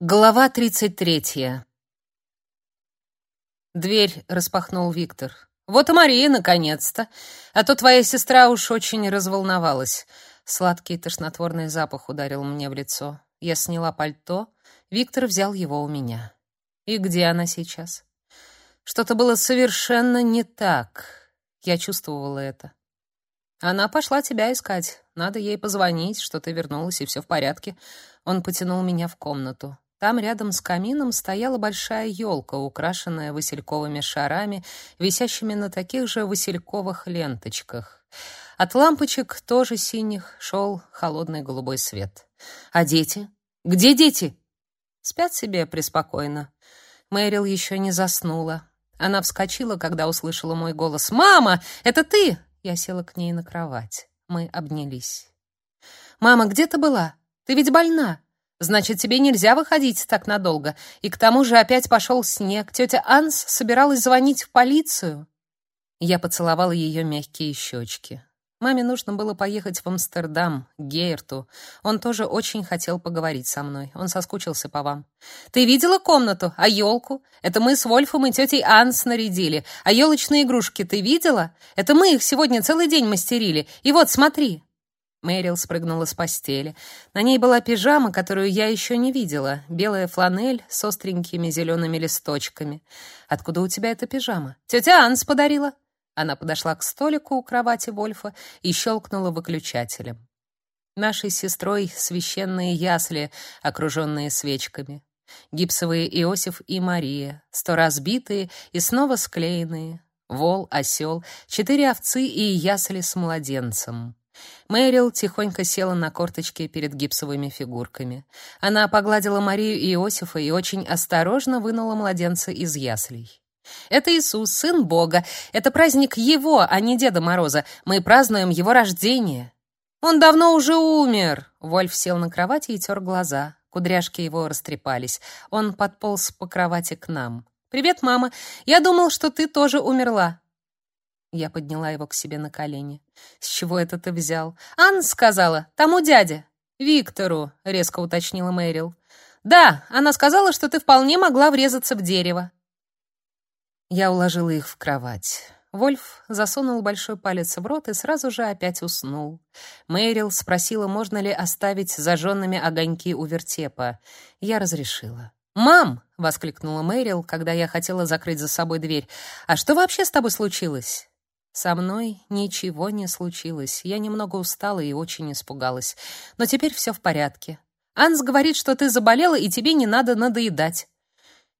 Глава 33. Дверь распахнул Виктор. Вот и Мария наконец-то. А то твоя сестра уж очень разволновалась. Сладкий тошнотворный запах ударил мне в лицо. Я сняла пальто. Виктор взял его у меня. И где она сейчас? Что-то было совершенно не так. Я чувствовала это. Она пошла тебя искать. Надо ей позвонить, что ты вернулась и все в порядке. Он потянул меня в комнату. Там рядом с камином стояла большая елка, украшенная васильковыми шарами, висящими на таких же васильковых ленточках. От лампочек, тоже синих, шел холодный голубой свет. А дети? Где дети? Спят себе преспокойно. Мэрил еще не заснула. Она вскочила, когда услышала мой голос. «Мама, это ты?» Я села к ней на кровать. Мы обнялись. «Мама, где ты была? Ты ведь больна?» Значит, тебе нельзя выходить так надолго. И к тому же опять пошел снег. Тетя Анс собиралась звонить в полицию. Я поцеловала ее мягкие щечки. Маме нужно было поехать в Амстердам, к Гейрту. Он тоже очень хотел поговорить со мной. Он соскучился по вам. Ты видела комнату? А елку? Это мы с Вольфом и тетей Анс нарядили. А елочные игрушки ты видела? Это мы их сегодня целый день мастерили. И вот, смотри. Мэрил спрыгнула с постели. На ней была пижама, которую я еще не видела, белая фланель с остренькими зелеными листочками. Откуда у тебя эта пижама? Тетя Анс подарила. Она подошла к столику у кровати Вольфа и щелкнула выключателем. Нашей сестрой священные ясли, окруженные свечками. Гипсовые Иосиф и Мария, сто разбитые и снова склеенные. Вол, осел, четыре овцы и ясли с младенцем. Мэрил тихонько села на корточки перед гипсовыми фигурками. Она погладила Марию и Иосифа и очень осторожно вынула младенца из яслей. Это Иисус, сын Бога. Это праздник его, а не Деда Мороза. Мы празднуем его рождение. Он давно уже умер. Вольф сел на кровати и тер глаза. Кудряшки его растрепались. Он подполз по кровати к нам. Привет, мама. Я думал, что ты тоже умерла. Я подняла его к себе на колени. С чего это ты взял? Анна сказала, тому дяде. Виктору, резко уточнила Мэрил. Да, она сказала, что ты вполне могла врезаться в дерево. Я уложила их в кровать. Вольф засунул большой палец в рот и сразу же опять уснул. Мэрил спросила, можно ли оставить зажженными огоньки у вертепа. Я разрешила. «Мам!» — воскликнула Мэрил, когда я хотела закрыть за собой дверь. «А что вообще с тобой случилось?» Со мной ничего не случилось. Я немного устала и очень испугалась. Но теперь все в порядке. Анс говорит, что ты заболела и тебе не надо надоедать.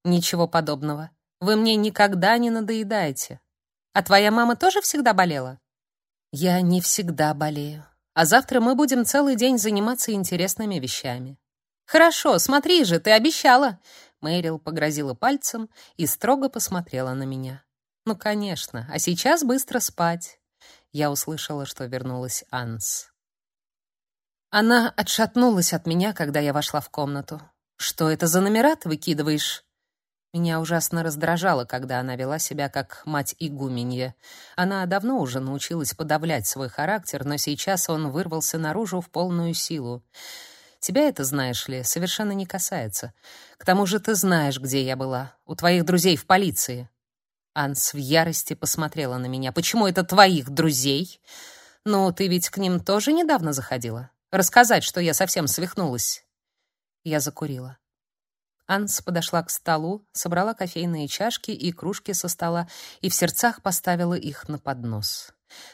Ничего подобного. Вы мне никогда не надоедаете. А твоя мама тоже всегда болела? Я не всегда болею. А завтра мы будем целый день заниматься интересными вещами. Хорошо, смотри же, ты обещала. Мэрил погрозила пальцем и строго посмотрела на меня. Ну, конечно. А сейчас быстро спать. Я услышала, что вернулась Анс. Она отшатнулась от меня, когда я вошла в комнату. Что это за номера ты выкидываешь? Меня ужасно раздражало, когда она вела себя как мать игуменья. Она давно уже научилась подавлять свой характер, но сейчас он вырвался наружу в полную силу. Тебя это, знаешь ли, совершенно не касается. К тому же ты знаешь, где я была. У твоих друзей в полиции. Анс в ярости посмотрела на меня. «Почему это твоих друзей? Ну, ты ведь к ним тоже недавно заходила? Рассказать, что я совсем свихнулась?» Я закурила. Анс подошла к столу, собрала кофейные чашки и кружки со стола и в сердцах поставила их на поднос.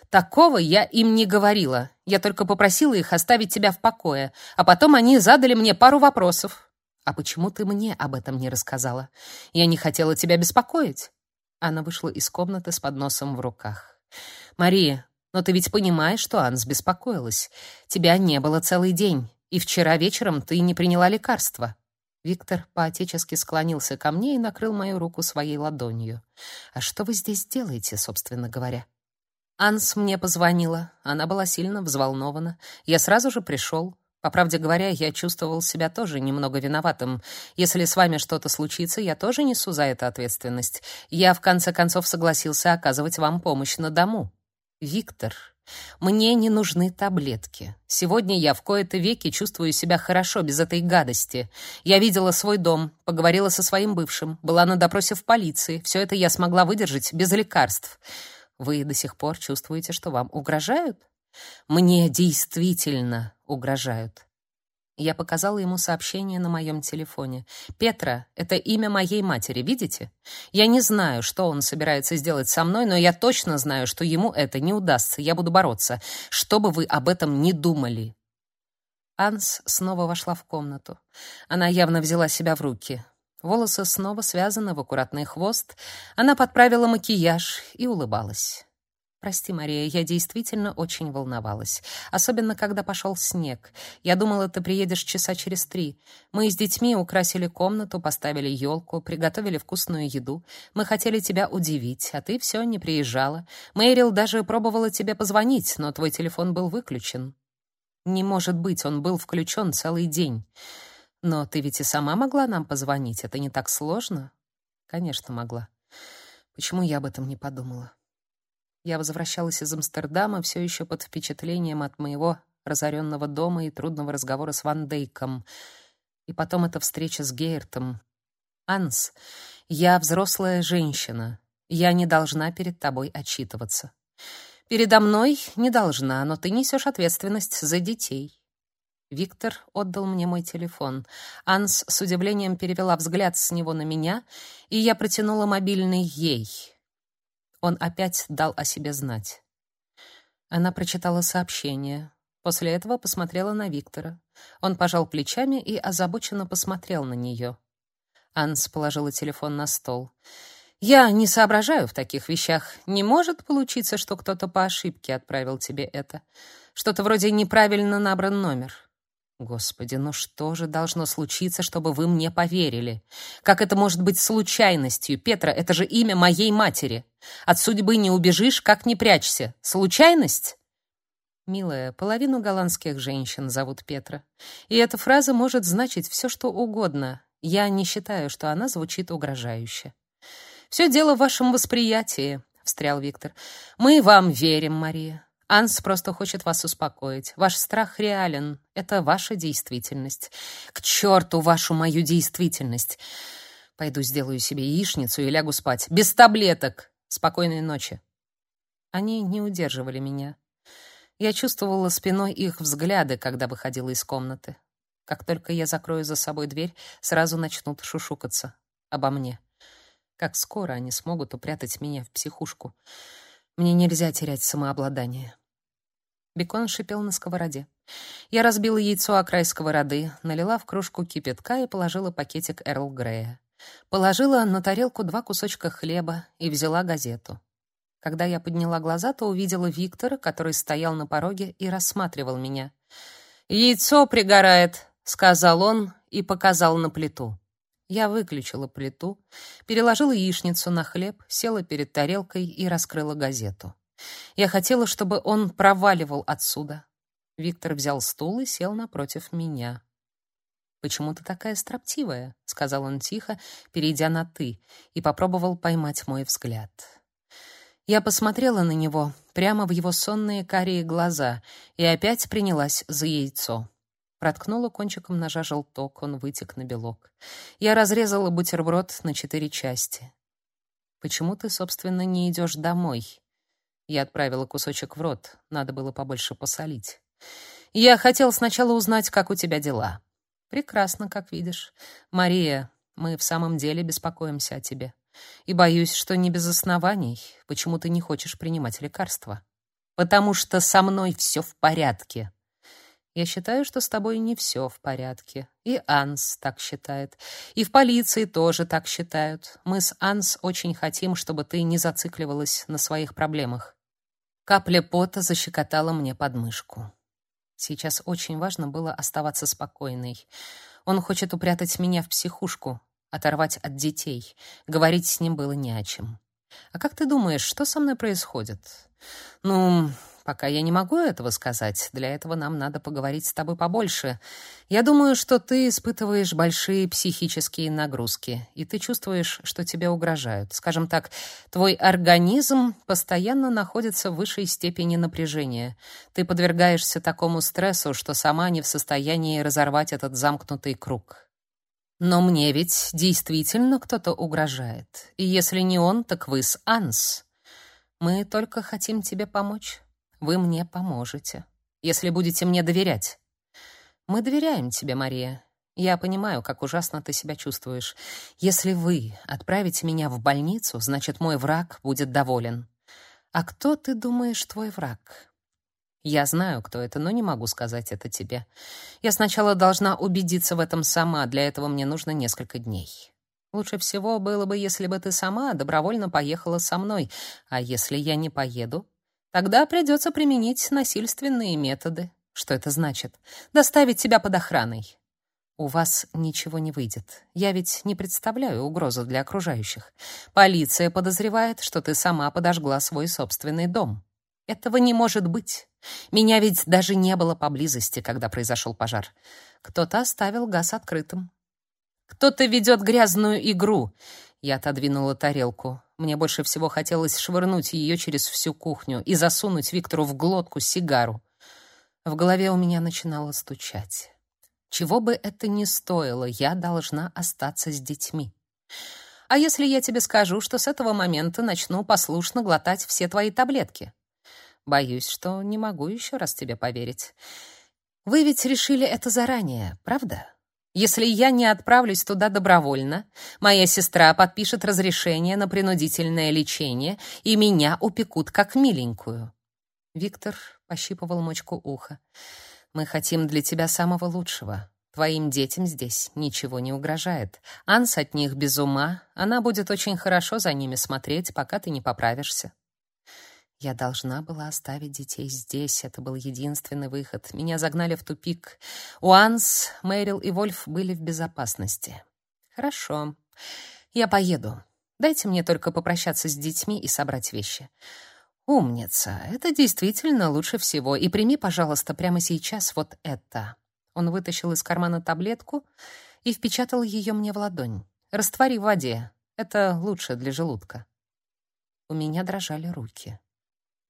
«Такого я им не говорила. Я только попросила их оставить тебя в покое, а потом они задали мне пару вопросов. А почему ты мне об этом не рассказала? Я не хотела тебя беспокоить». Она вышла из комнаты с подносом в руках. «Мария, но ты ведь понимаешь, что Анс беспокоилась. Тебя не было целый день, и вчера вечером ты не приняла лекарства». Виктор поотечески склонился ко мне и накрыл мою руку своей ладонью. «А что вы здесь делаете, собственно говоря?» Анс мне позвонила. Она была сильно взволнована. Я сразу же пришел. По правде говоря, я чувствовал себя тоже немного виноватым. Если с вами что-то случится, я тоже несу за это ответственность. Я в конце концов согласился оказывать вам помощь на дому. Виктор, Мне не нужны таблетки. Сегодня я в кои-то веки чувствую себя хорошо без этой гадости. Я видела свой дом, поговорила со своим бывшим, была на допросе в полиции. Все это я смогла выдержать без лекарств. Вы до сих пор чувствуете, что вам угрожают? Мне действительно угрожают. Я показала ему сообщение на моем телефоне. Петра это имя моей матери, видите? Я не знаю, что он собирается сделать со мной, но я точно знаю, что ему это не удастся. Я буду бороться, что бы вы об этом ни думали. Анс снова вошла в комнату. Она явно взяла себя в руки. Волосы снова связаны в аккуратный хвост. Она подправила макияж и улыбалась. Прости, Мария, я действительно очень волновалась, особенно когда пошел снег. Я думала, ты приедешь часа через три. Мы с детьми украсили комнату, поставили елку, приготовили вкусную еду. Мы хотели тебя удивить, а ты все не приезжала. Мэрил даже пробовала тебе позвонить, но твой телефон был выключен. Не может быть, он был включен целый день. Но ты ведь и сама могла нам позвонить. Это не так сложно? Конечно, могла. Почему я об этом не подумала? Я возвращалась из Амстердама все еще под впечатлением от моего разоренного дома и трудного разговора с Ван Дейком. И потом эта встреча с Гейртом. «Анс, я взрослая женщина. Я не должна перед тобой отчитываться. Передо мной не должна, но ты несешь ответственность за детей». Виктор отдал мне мой телефон. Анс с удивлением перевела взгляд с него на меня, и я протянула мобильный ей — он опять дал о себе знать. Она прочитала сообщение. После этого посмотрела на Виктора. Он пожал плечами и озабоченно посмотрел на нее. Анс положила телефон на стол. Я не соображаю в таких вещах. Не может получиться, что кто-то по ошибке отправил тебе это. Что-то вроде неправильно набран номер. Господи, ну что же должно случиться, чтобы вы мне поверили? Как это может быть случайностью? Петра, это же имя моей матери. От судьбы не убежишь, как не прячься. Случайность? Милая, половину голландских женщин зовут Петра. И эта фраза может значить все, что угодно. Я не считаю, что она звучит угрожающе. «Все дело в вашем восприятии», — встрял Виктор. «Мы вам верим, Мария. Анс просто хочет вас успокоить. Ваш страх реален. Это ваша действительность. К черту вашу мою действительность. Пойду сделаю себе яичницу и лягу спать. Без таблеток. Спокойной ночи. Они не удерживали меня. Я чувствовала спиной их взгляды, когда выходила из комнаты. Как только я закрою за собой дверь, сразу начнут шушукаться обо мне. Как скоро они смогут упрятать меня в психушку. Мне нельзя терять самообладание. Бекон шипел на сковороде. Я разбила яйцо о край сковороды, налила в кружку кипятка и положила пакетик Эрл Грея. Положила на тарелку два кусочка хлеба и взяла газету. Когда я подняла глаза, то увидела Виктора, который стоял на пороге и рассматривал меня. «Яйцо пригорает», — сказал он и показал на плиту. Я выключила плиту, переложила яичницу на хлеб, села перед тарелкой и раскрыла газету. Я хотела, чтобы он проваливал отсюда. Виктор взял стул и сел напротив меня. «Почему ты такая строптивая?» — сказал он тихо, перейдя на «ты», и попробовал поймать мой взгляд. Я посмотрела на него, прямо в его сонные карие глаза, и опять принялась за яйцо. Проткнула кончиком ножа желток, он вытек на белок. Я разрезала бутерброд на четыре части. «Почему ты, собственно, не идешь домой?» Я отправила кусочек в рот, надо было побольше посолить. Я хотел сначала узнать, как у тебя дела. Прекрасно, как видишь. Мария, мы в самом деле беспокоимся о тебе. И боюсь, что не без оснований. Почему ты не хочешь принимать лекарства? Потому что со мной все в порядке. Я считаю, что с тобой не все в порядке. И Анс так считает. И в полиции тоже так считают. Мы с Анс очень хотим, чтобы ты не зацикливалась на своих проблемах. Капля пота защекотала мне подмышку. Сейчас очень важно было оставаться спокойной. Он хочет упрятать меня в психушку, оторвать от детей. Говорить с ним было не о чем. А как ты думаешь, что со мной происходит? Ну, пока я не могу этого сказать. Для этого нам надо поговорить с тобой побольше. Я думаю, что ты испытываешь большие психические нагрузки, и ты чувствуешь, что тебе угрожают. Скажем так, твой организм постоянно находится в высшей степени напряжения. Ты подвергаешься такому стрессу, что сама не в состоянии разорвать этот замкнутый круг. Но мне ведь действительно кто-то угрожает. И если не он, так вы с Анс. Мы только хотим тебе помочь. Вы мне поможете, если будете мне доверять. Мы доверяем тебе, Мария. Я понимаю, как ужасно ты себя чувствуешь. Если вы отправите меня в больницу, значит, мой враг будет доволен. А кто ты думаешь твой враг? Я знаю, кто это, но не могу сказать это тебе. Я сначала должна убедиться в этом сама, для этого мне нужно несколько дней. Лучше всего было бы, если бы ты сама добровольно поехала со мной. А если я не поеду, тогда придется применить насильственные методы. Что это значит? Доставить тебя под охраной. У вас ничего не выйдет. Я ведь не представляю угрозу для окружающих. Полиция подозревает, что ты сама подожгла свой собственный дом. Этого не может быть. Меня ведь даже не было поблизости, когда произошел пожар. Кто-то оставил газ открытым. Кто-то ведет грязную игру. Я отодвинула тарелку. Мне больше всего хотелось швырнуть ее через всю кухню и засунуть Виктору в глотку сигару. В голове у меня начинало стучать. Чего бы это ни стоило, я должна остаться с детьми. А если я тебе скажу, что с этого момента начну послушно глотать все твои таблетки? Боюсь, что не могу еще раз тебе поверить. Вы ведь решили это заранее, правда? Если я не отправлюсь туда добровольно, моя сестра подпишет разрешение на принудительное лечение, и меня упекут как миленькую. Виктор пощипывал мочку уха. Мы хотим для тебя самого лучшего. Твоим детям здесь ничего не угрожает. Анс от них без ума, она будет очень хорошо за ними смотреть, пока ты не поправишься. Я должна была оставить детей здесь. Это был единственный выход. Меня загнали в тупик. Уанс, Мэрил и Вольф были в безопасности. Хорошо. Я поеду. Дайте мне только попрощаться с детьми и собрать вещи. Умница. Это действительно лучше всего. И прими, пожалуйста, прямо сейчас вот это. Он вытащил из кармана таблетку и впечатал ее мне в ладонь. Раствори в воде. Это лучше для желудка. У меня дрожали руки.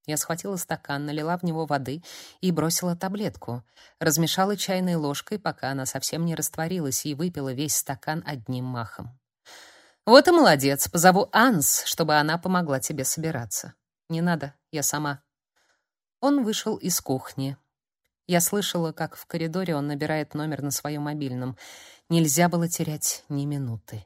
Я схватила стакан, налила в него воды и бросила таблетку. Размешала чайной ложкой, пока она совсем не растворилась, и выпила весь стакан одним махом. Вот и молодец. Позову Анс, чтобы она помогла тебе собираться. Не надо, я сама. Он вышел из кухни. Я слышала, как в коридоре он набирает номер на своем мобильном. Нельзя было терять ни минуты.